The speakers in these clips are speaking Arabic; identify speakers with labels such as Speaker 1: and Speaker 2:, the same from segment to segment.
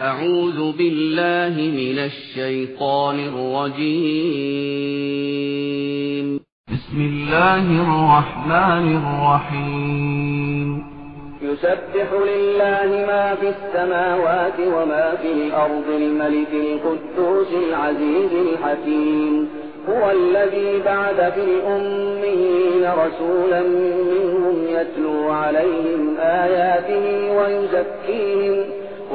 Speaker 1: أعوذ بالله من الشيطان الرجيم بسم الله الرحمن الرحيم يسبح لله ما في السماوات وما في الأرض الملك القدوس العزيز الحكيم هو الذي بعد في الأمين رسولا منهم يتلو عليهم آياته ويزكيهم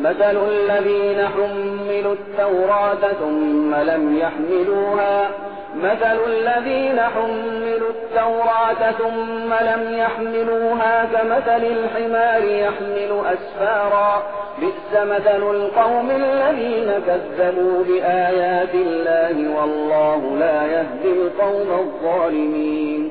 Speaker 1: مثل الذين حملوا التوراة ثم لم يحملوها مثل الذين حملوا التوراة ثم لم يحملوها كمثل الحمار يحمل أسفارا بئس مثل القوم الذين كذبوا بآيات الله والله لا يهدي القوم الظالمين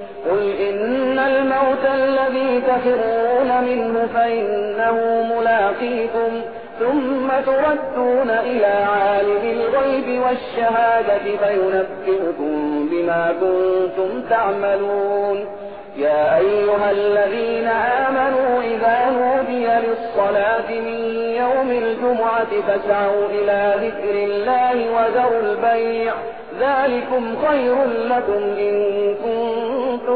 Speaker 1: قل إن الموت الذي تفرون منه فإنه ملاقيكم ثم تردون إلى عالم الغيب والشهادة فينبئكم بما كنتم تعملون يا أيها الذين آمنوا إذا نودي للصلاة من يوم الجمعة فاسعوا إلى ذكر الله وذروا البيع ذلكم خير لكم إن كنتم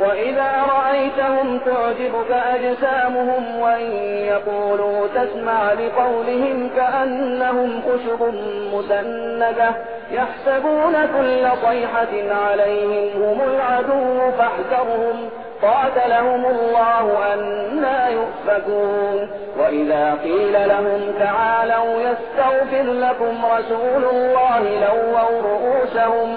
Speaker 1: وإذا رأيتهم تعجبك أجسامهم وإن يقولوا تسمع لقولهم كأنهم خشب مسندة يحسبون كل صيحة عليهم هم العدو فاحذرهم قاتلهم الله أنا يؤفكون وإذا قيل لهم تعالوا يستغفر لكم رسول الله لووا رؤوسهم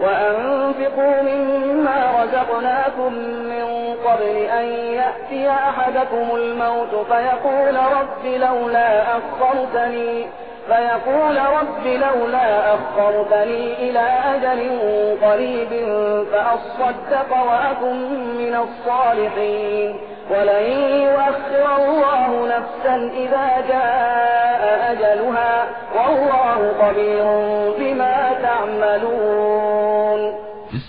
Speaker 1: وأنفقوا مما رزقناكم من قبل أن يأتي أحدكم الموت فيقول رب لولا أخرتني فيقول رب لولا أخرتني إلى أجل قريب فأصدق وأكن من الصالحين ولن يؤخر الله نفسا إذا جاء أجلها والله خبير بما تعملون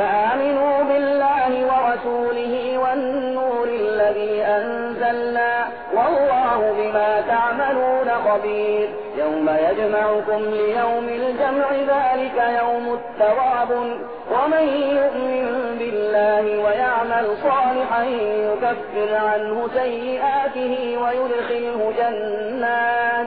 Speaker 1: فآمنوا بالله ورسوله والنور الذي أنزلنا والله بما تعملون خبير يوم يجمعكم ليوم الجمع ذلك يوم التواب ومن يؤمن بالله ويعمل صالحا يكفر عنه سيئاته ويدخله جنات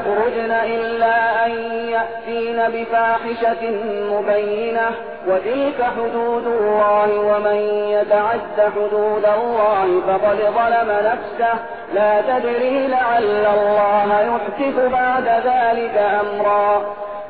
Speaker 1: يخرجن إلا أن يأتين بفاحشة مبينة وتلك حدود الله ومن يتعد حدود الله فقد ظلم نفسه لا تدري لعل الله يحدث بعد ذلك أمرا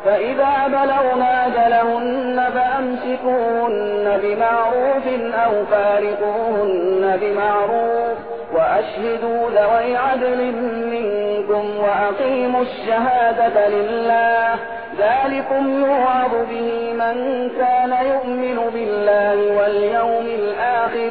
Speaker 1: فإذا بلغنا أجلهن فأمسكوهن بمعروف أو فارقوهن بمعروف وأشهدوا ذوي عدل منكم وأقيموا الشهادة لله ذلكم يوعظ به من كان يؤمن بالله واليوم الآخر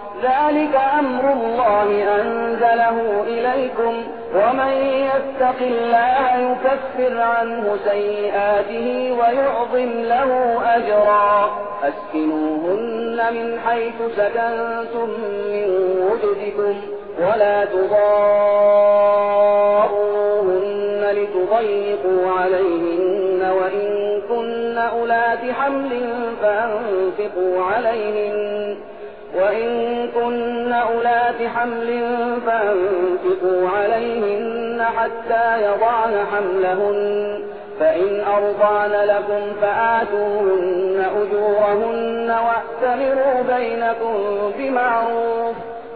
Speaker 1: ذلك أمر الله أنزله إليكم ومن يتق الله يكفر عنه سيئاته ويعظم له أجرا أسكنوهن من حيث سكنتم من وجدكم ولا تضاروهن لتضيقوا عليهن وإن كن أولاد حمل فأنفقوا عليهن وإن كن أولات حمل فأنفقوا عليهن حتى يضعن حملهن فإن أرضان لكم فآتوهن أجورهن واعتمروا بينكم بمعروف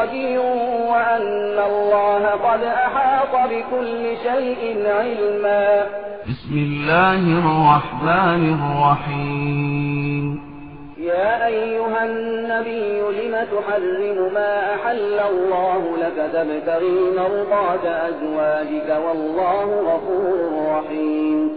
Speaker 1: قدير وأن الله قد أحاط بكل شيء علما بسم الله الرحمن الرحيم يا أيها النبي لم تحرم ما أحل الله لك تبتغي مرضاة أزواجك والله غفور رحيم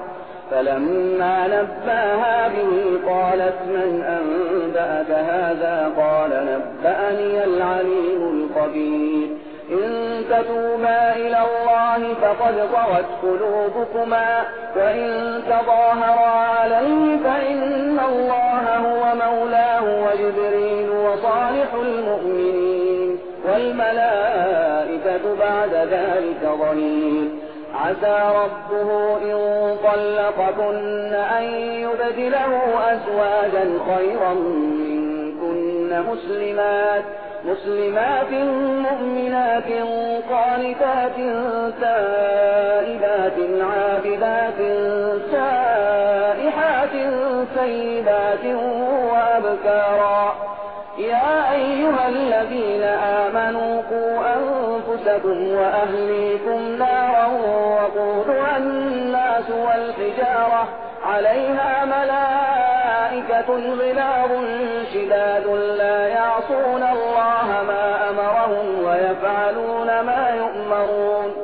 Speaker 1: فلما نباها به قالت من أنبأك هذا قال نبأني العليم الخبير إن تتوبا إلى الله فقد طغت قلوبكما وإن تظاهرا عليه فإن الله هو مولاه وجبريل وصالح المؤمنين والملائكة بعد ذلك ظهير عسى ربه إن طلقكن أن يبدله أزواجا خيرا منكن مسلمات مسلمات مؤمنات قانتات تائبات عابدات سائحات سيبات وأبكارا يا أيها الذين آمنوا قوا أنفسكم وأهليكم نارا وقودها الناس والحجارة عليها ملائكة غلاب شداد لا يعصون الله ما أمرهم ويفعلون ما يؤمرون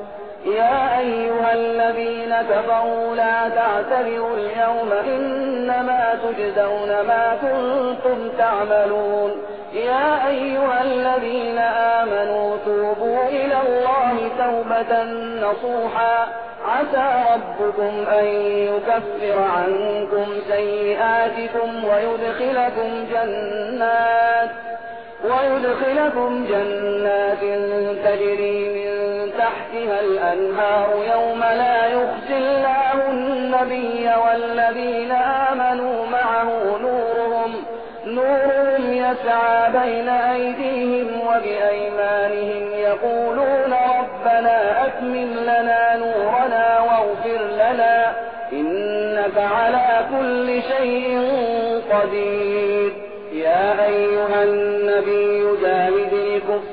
Speaker 1: أيها الذين كفروا لا تعتبروا اليوم إنما تجزون ما كنتم تعملون يا أيها الذين آمنوا توبوا إلى الله توبة نصوحا عسى ربكم أن يكفر عنكم سيئاتكم ويدخلكم جنات ويدخلكم جنات تجري من تحتها الأنهار يوم لا يخزي الله النبي والذين آمنوا معه نورهم, نورهم يسعى بين أيديهم وبأيمانهم يقولون ربنا أكمل لنا نورنا واغفر لنا إنك على كل شيء قدير يا أيها النبي جاهد